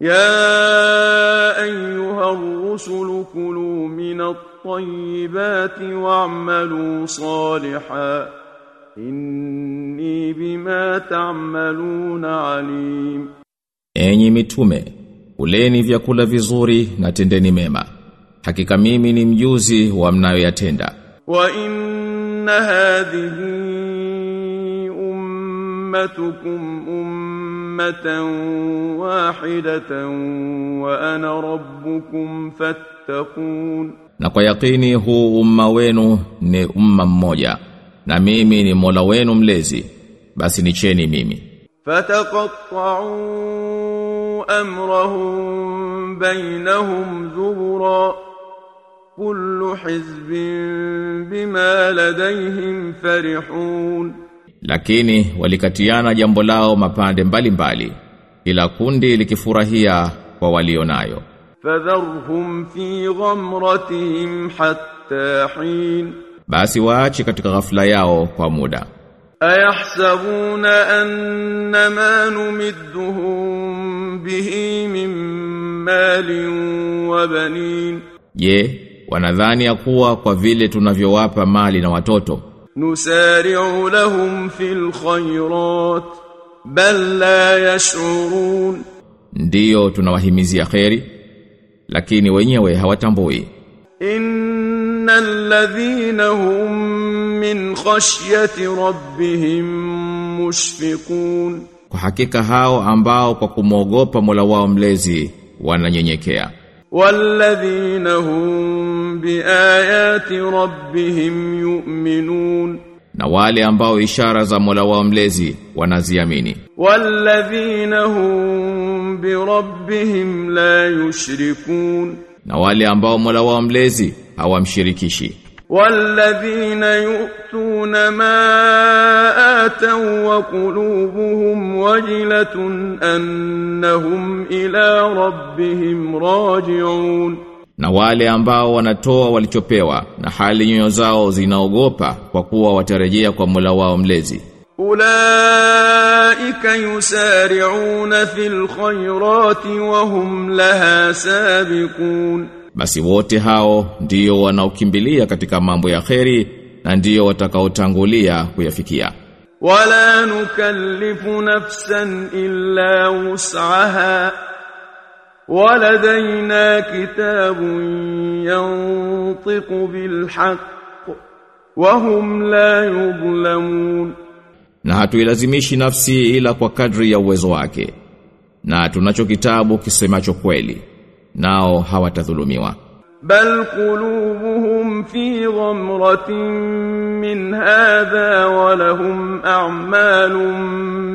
يا أيها الرسل كلوا من الطيبات واعملوا صالحا إني بما تعملون عليم Enyi mitume, uleni vyakula vizuri na tendeni mema. Hakika mimi ni mjuzi wa mnayoyatenda. وإن هذه أمتكم أمة واحدة وأنا ربكم فاتقون Na kwa yakini huu umma wenu ni umma mmoja. Na mimi ni Mola wenu mlezi. Basi nicheni mimi. فتقطعوا أمرهم بينهم زبرا كل حزب بما لديهم فرحون Lakini walikatiana jambo lao mapande mbalimbali ila kundi likifurahia kwa walionayo. Fadharhum fi ghamratihim hatta hin. Basi waache katika ghafla yao kwa muda. Ayahsabuna annama numidduhum bihi min malin wa banin. Je, wanadhani ya kuwa kwa vile tunavyowapa mali na watoto نسارع لهم في الخيرات بل لا يشعرون ndiyo tunawahimizia kheri lakini wenyewe hawatambui إن الذين هم من خشية ربهم مشفقون kwa hakika hao ambao kwa kumwogopa Mola wao mlezi wananyenyekea والذين هم بآيات ربهم يؤمنون na wale ambao ishara za Mola wao mlezi wanaziamini والذين هم بربهم لا يشركون na wale ambao Mola wao mlezi hawamshirikishi والذين يؤتون ما آتوا وقلوبهم وجلة أنهم إلى ربهم راجعون na wale ambao wanatoa walichopewa na hali nyoyo zao zinaogopa kwa kuwa watarejea kwa Mola wao mlezi أولئك يسارعون في الخيرات وهم لها سابقون basi wote hao ndio wanaokimbilia katika mambo ya kheri na ndio watakaotangulia kuyafikia ولا نكلف نفسا إلا وسعها ولدينا كتاب ينطق بالحق وهم لا يظلمون na hatuilazimishi nafsi ila kwa kadri ya uwezo wake na tunacho kitabu kisemacho kweli nao hawatadhulumiwa. Bal qulubuhum fi ghamratin min hadha wa lahum a'malun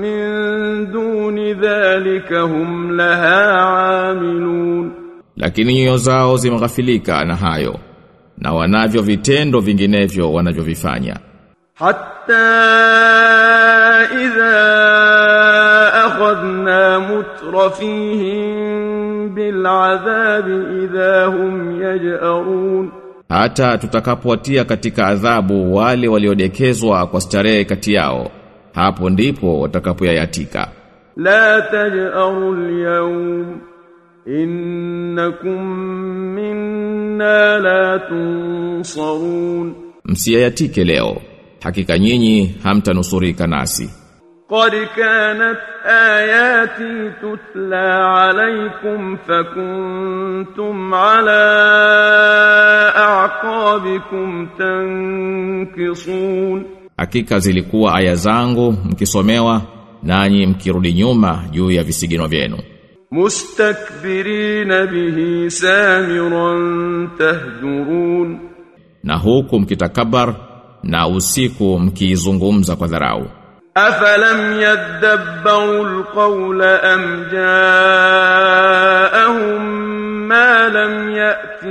min duni dhalika hum laha amilun. Lakini nyoyo zao zimeghafilika na hayo na wanavyo vitendo vinginevyo wanavyovifanya. Hatta idha akhadna mutrafihim bil'adhabi idha hum yaj'arun. Hata tutakapowatia katika adhabu wale waliodekezwa kwa starehe kati yao hapo ndipo watakapoyayatika. La taj'aru al-yawm innakum minna la tunsarun. Msiyayatike leo hakika nyinyi hamtanusurika nasi. قد كانت آياتي تتلى عليكم فكنتم على أعقابكم تنكصون hakika zilikuwa aya zangu mkisomewa nanyi mkirudi nyuma juu ya visigino vyenu مستكبرين به سامرا تهجرون na huku mkitakabar na usiku mkiizungumza kwa dharau أفلم يدبروا القول أم جاءهم ما لم يأت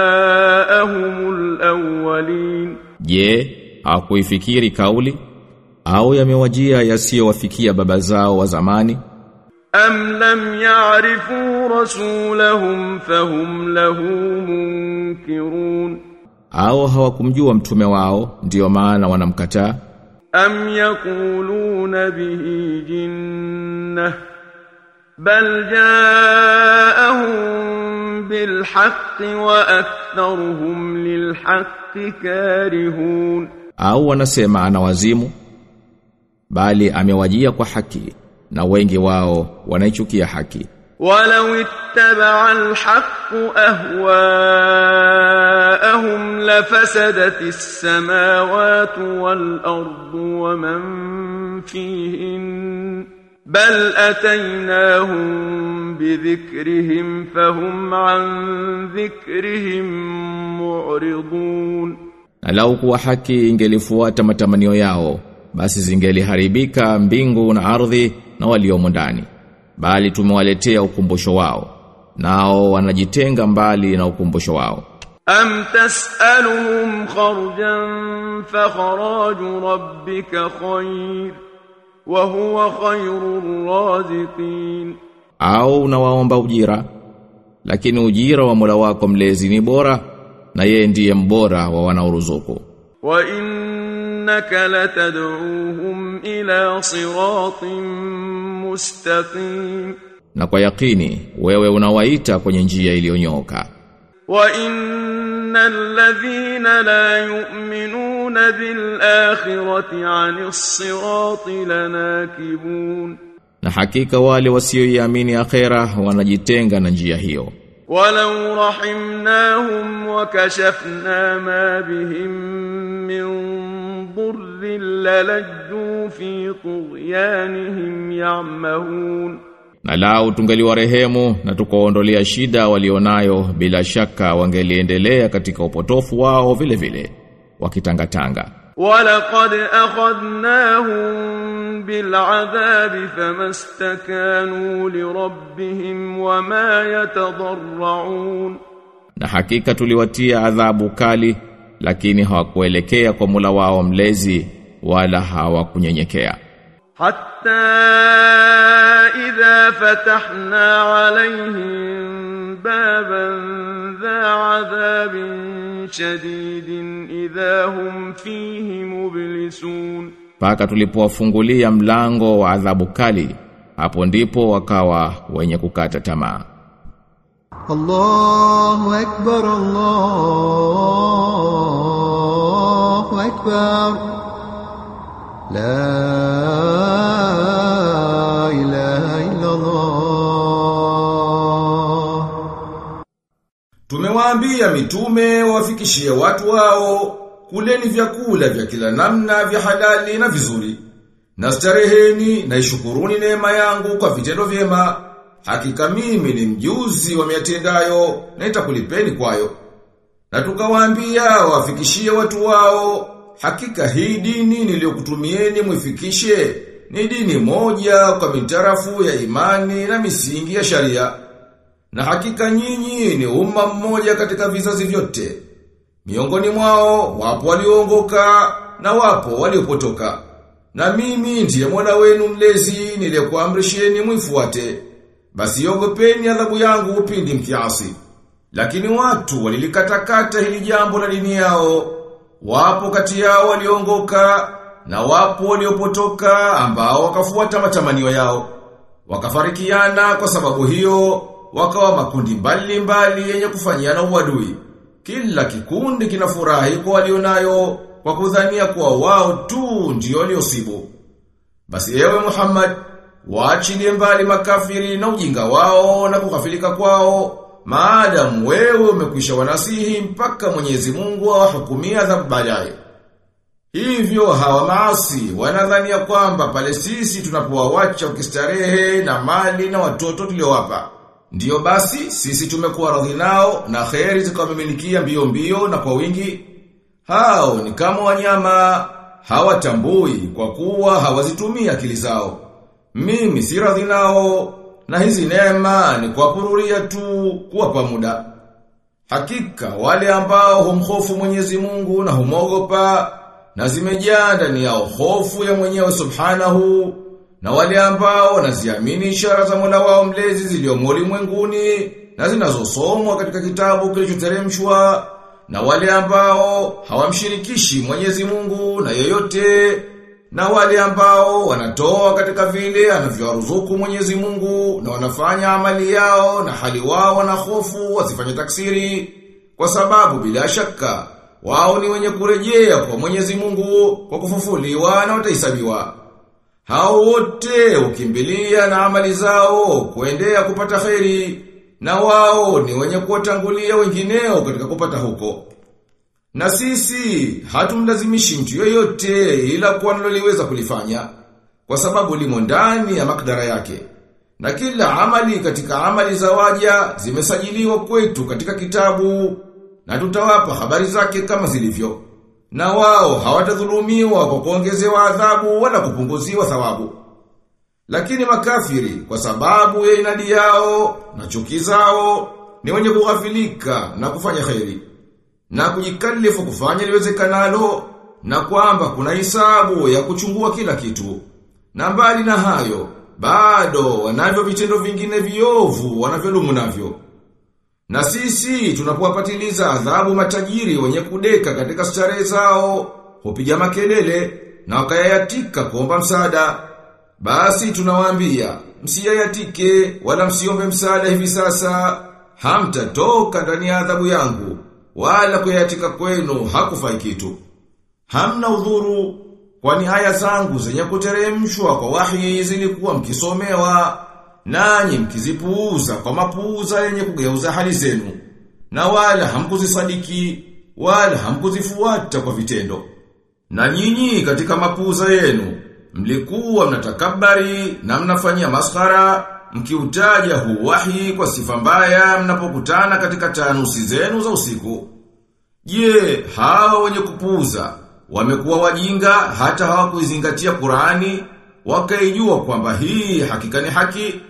آباءهم الأولين je hawakuifikiri kauli au yamewajia yasiyowafikia baba zao wa zamani أم لم يعرفوا رسولهم فهم له منكرون au hawakumjua mtume wao ndiyo maana wanamkataa أم يقولون به جنة بل جاءهم بالحق وأكثرهم للحق كارهون au wanasema ana wazimu bali amewajia kwa haki na wengi wao wanaichukia haki ولو اتبع الحق أهواءهم لفسدت السماوات والأرض ومن فيهن بل أتيناهم بذكرهم فهم عن ذكرهم معرضون na lau kuwa haki ingelifuata matamanio yao basi zingeliharibika mbingu na ardhi na waliomo ndani bali tumewaletea ukumbusho wao nao wanajitenga mbali na ukumbusho wao أم تسألهم خرجا فخراج ربك خير وهو خير الرازقين au unawaomba ujira lakini ujira wa Mola wako mlezi ni bora na yeye ndiye mbora wa wanaoruzuku وإنك لتدعوهم إلى صراط مستقيم na kwa yakini wewe unawaita kwenye njia iliyonyooka إن الذين لا يؤمنون بالآخرة عن الصراط لناكبون na hakika wale wasio yamini akhera wanajitenga na njia hiyo walau rahimnahum wa kashafna ma bihim min dhurrin lalajju fi tughyanihim ya'mahun Na lau tungeliwa rehemu na tukaondolea shida walionayo bila shaka wangeliendelea katika upotofu wao vile vile wakitangatanga. Walaqad akhadnahum bil'adhabi famastakanu lirabbihim wama yatadarra'un. Na hakika tuliwatia adhabu kali lakini hawakuelekea kwa Mola wao mlezi wala hawakunyenyekea. حتى إذا فتحنا عليهم بابا ذا عذاب شديد إذا هم فيه مبلسون mpaka tulipowafungulia mlango wa adhabu kali hapo ndipo wakawa wenye kukata tamaa الله أكبر الله أكبر La. Tumewaambia mitume wafikishie watu wao kuleni vyakula vya kila namna vya halali na vizuri na stareheni na ishukuruni neema yangu kwa vitendo vyema hakika mimi ni mjuzi wa miatendayo na itakulipeni kwayo na tukawaambia wafikishie watu wao hakika hii dini niliyokutumieni mwifikishe ni dini moja kwa mitarafu ya imani na misingi ya sharia. Na hakika nyinyi ni umma mmoja katika vizazi vyote. Miongoni mwao wapo walioongoka na wapo waliopotoka. Na mimi ndiye mwana wenu mlezi niliyekuamrisheni mwifuate. Basi ogopeni adhabu yangu upindi mkiasi. Lakini watu walilikatakata hili jambo la dini yao. Wapo kati yao waliongoka na wapo waliopotoka ambao wakafuata matamanio yao. Wakafarikiana kwa sababu hiyo wakawa makundi mbali mbali yenye kufanyiana uadui. Kila kikundi kinafurahi kwa walionayo kwa kudhania kuwa wao tu ndio waliosibu. Basi ewe Muhammad, waachilie mbali makafiri na ujinga wao na kukafilika kwao, maadamu wewe umekwisha wanasihi mpaka Mwenyezi Mungu awahukumia adhabu baadaye. Hivyo hawa maasi wanadhania kwamba pale sisi tunapowawacha ukistarehe na mali na watoto tuliowapa. Ndiyo basi sisi tumekuwa radhi nao na kheri zikawamiminikia mbio mbio na kwa wingi. Hao ni kama wanyama hawatambui kwa kuwa hawazitumia akili zao. Mimi si radhi nao na hizi neema ni kuwapururia tu kuwapa muda. Hakika wale ambao humhofu Mwenyezi Mungu na humogopa na zimejaa ndani yao hofu ya mwenyewe subhanahu na wale ambao wanaziamini ishara za Mola wao mlezi ziliomo ulimwenguni na zinazosomwa katika kitabu kilichoteremshwa na wale ambao hawamshirikishi Mwenyezi Mungu na yeyote na wale ambao wanatoa katika vile anavyowaruzuku Mwenyezi Mungu na wanafanya amali yao na hali wao na hofu wasifanye taksiri kwa sababu bila shaka wao ni wenye kurejea kwa Mwenyezi Mungu kwa kufufuliwa na watahesabiwa. Hao wote ukimbilia na amali zao kuendea kupata kheri na wao ni wenye kuwatangulia wengineo katika kupata huko. Na sisi hatumlazimishi mtu yoyote ila kwa naloliweza kulifanya kwa sababu limo ndani ya makdara yake. Na kila amali katika amali za waja zimesajiliwa kwetu katika kitabu na tutawapa habari zake kama zilivyo. Na wao hawatadhulumiwa kwa kuongezewa adhabu wala kupunguziwa thawabu. Lakini makafiri kwa sababu ya inadi yao na chuki zao ni wenye kughafilika na kufanya kheri na kujikalifu kufanya liwezekanalo na kwamba kuna hisabu ya kuchungua kila kitu. Na mbali na hayo, bado wanavyo vitendo vingine viovu wanavyolumu navyo. Na sisi tunapowapatiliza adhabu matajiri wenye kudeka katika starehe zao, hupiga makelele na wakayayatika kuomba msaada. Basi tunawaambia, msiyayatike wala msiombe msaada hivi sasa, hamtatoka ndani ya adhabu yangu, wala kuyatika kwenu hakufai kitu. Hamna udhuru, kwani aya zangu zenye kuteremshwa kwa wahi zilikuwa mkisomewa, nanyi mkizipuuza kwa mapuuza yenye kugeuza hali zenu, na wala hamkuzisadiki, wala hamkuzifuata kwa vitendo. Na nyinyi katika mapuuza yenu, mlikuwa mnatakabari na mnafanyia maskara, mkiutaja huu wahi kwa sifa mbaya mnapokutana katika tanusi zenu za usiku. Je, hao wenye kupuuza wamekuwa wajinga hata hawakuizingatia Qur'ani wakaijua kwamba hii hakika ni haki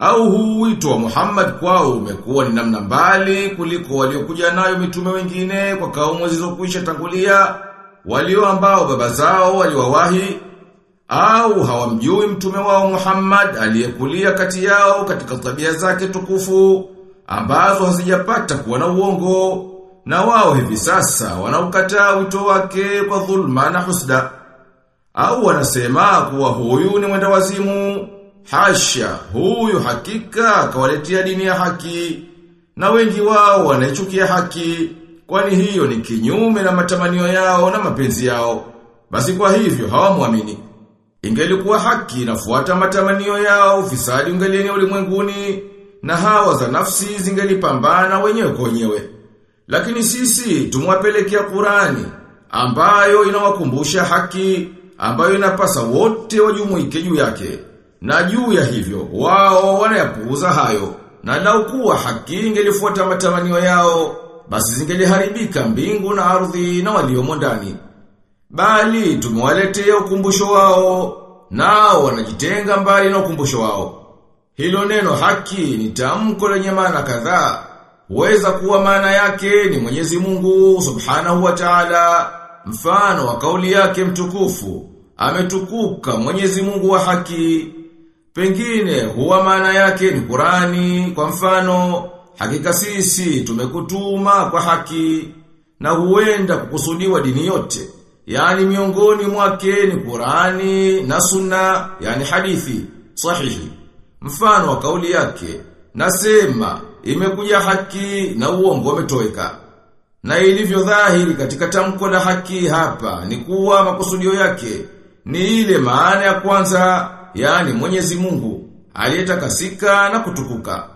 au huu wito wa Muhammad kwao umekuwa ni namna mbali kuliko waliokuja nayo mitume wengine kwa kaumu zilizokuisha tangulia walio ambao baba zao waliwawahi au hawamjui mtume wao Muhammad aliyekulia kati yao katika tabia zake tukufu ambazo hazijapata kuwa na uongo na wao hivi sasa wanaukataa wito wake kwa dhulma na husda. Au wanasema kuwa huyu ni mwenda wazimu hasha huyu hakika kawaletea dini ya haki na wengi wao wanaichukia haki kwani hiyo ni kinyume na matamanio yao na mapenzi yao. Basi kwa hivyo hawamwamini Ingelikuwa haki inafuata matamanio yao, fisadi ungelieni ulimwenguni, na hawa za nafsi zingelipambana wenyewe kwa wenyewe. Lakini sisi tumwapelekea Qurani ambayo inawakumbusha haki, ambayo inapasa wote wajumuike juu yake. Na juu ya hivyo, wao wanayapuuza hayo. Na lau kuwa haki ingelifuata matamanio yao, basi zingeliharibika mbingu na ardhi na waliomo ndani. Bali tumewaletea ukumbusho wao, nao wanajitenga mbali na ukumbusho wao. Hilo neno haki ni tamko lenye maana kadhaa. Huweza kuwa maana yake ni Mwenyezi Mungu Subhanahu wa Ta'ala, mfano wa kauli yake mtukufu, ametukuka Mwenyezi Mungu wa haki. Pengine huwa maana yake ni Qurani, kwa mfano, hakika sisi tumekutuma kwa haki na huenda kukusudiwa dini yote. Yani miongoni mwake ni Qurani na Sunna, yani hadithi sahihi. Mfano wa kauli yake, nasema imekuja haki na uongo umetoweka. Na ilivyo dhahiri katika tamko la haki hapa ni kuwa makusudio yake ni ile maana ya kwanza, yani Mwenyezi Mungu aliyetakasika na kutukuka.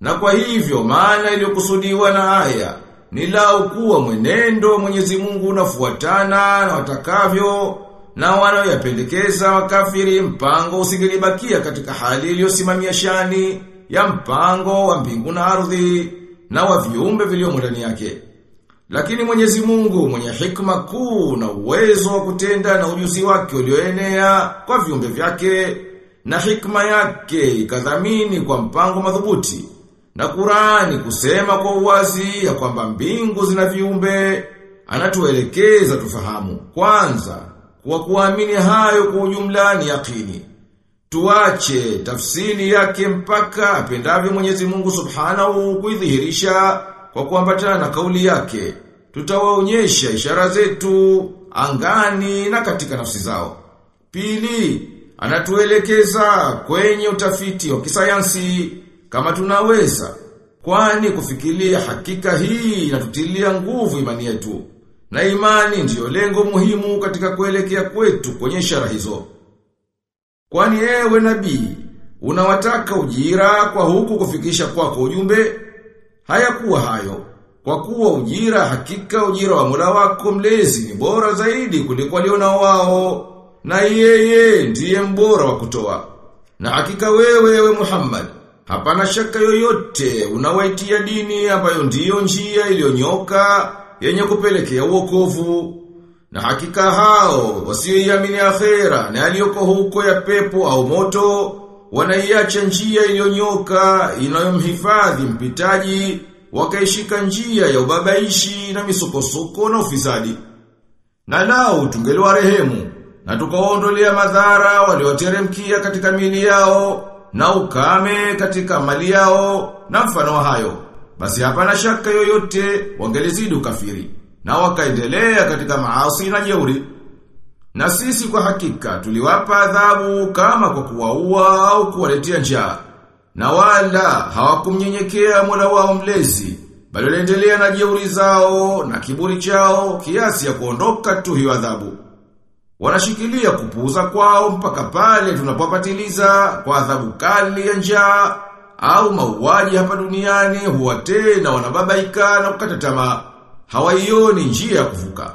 Na kwa hivyo maana iliyokusudiwa na aya ni lau kuwa mwenendo Mwenyezi Mungu unafuatana na watakavyo na wanaoyapendekeza wakafiri mpango usingelibakia katika hali iliyosimamia shani ya mpango wa mbingu na ardhi na wa viumbe vilivyomo ndani yake. Lakini Mwenyezi Mungu mwenye hikma kuu na uwezo wa kutenda na ujuzi wake ulioenea kwa viumbe vyake na hikma yake ikadhamini kwa mpango madhubuti. Na Qurani kusema kwa uwazi ya kwamba mbingu zina viumbe, anatuelekeza tufahamu. Kwanza, kwa kuamini hayo kwa ujumla ni yakini. Tuache tafsiri yake mpaka apendavyo Mwenyezi Mungu Subhanahu kuidhihirisha kwa kuambatana na kauli yake. Tutawaonyesha ishara zetu angani na katika nafsi zao. Pili, anatuelekeza kwenye utafiti wa kisayansi kama tunaweza. Kwani kufikiria hakika hii inatutilia nguvu imani yetu. Na imani ndiyo lengo muhimu katika kuelekea kwetu kwenye ishara hizo. Kwani ewe nabii, unawataka ujira kwa huku kufikisha kwako ujumbe? Hayakuwa hayo. Kwa kuwa ujira hakika ujira wa mula wako mlezi ni bora zaidi kuliko walionao wao na yeye ndiye mbora wa kutoa. Na hakika wewe ewe Muhammad hapana shaka yoyote unawaitia dini ambayo ndiyo njia iliyonyoka yenye kupelekea uokovu. Na hakika hao wasioiamini akhera na yaliyoko huko ya pepo au moto wanaiacha njia iliyonyoka inayomhifadhi mpitaji wakaishika njia ya ubabaishi na misukosuko na ufisadi. Na lao tungeliwa rehemu na tukaondolea madhara walioteremkia katika mili yao na ukame katika mali yao na mfano hayo. Basi hapana shaka yoyote wangelizidi ukafiri na wakaendelea katika maasi na jeuri. Na sisi kwa hakika tuliwapa adhabu kama kwa kuwaua au kuwaletea njaa. Na wala hawakumnyenyekea Mola wao mlezi, bali waliendelea na jeuri zao na kiburi chao kiasi ya kuondoka tu hiyo adhabu. Wanashikilia kupuuza kwao mpaka pale tunapopatiliza kwa adhabu kali ya njaa au mauaji hapa duniani huwa tena wanababaika na kukata tamaa. Hawaioni njia ya kuvuka.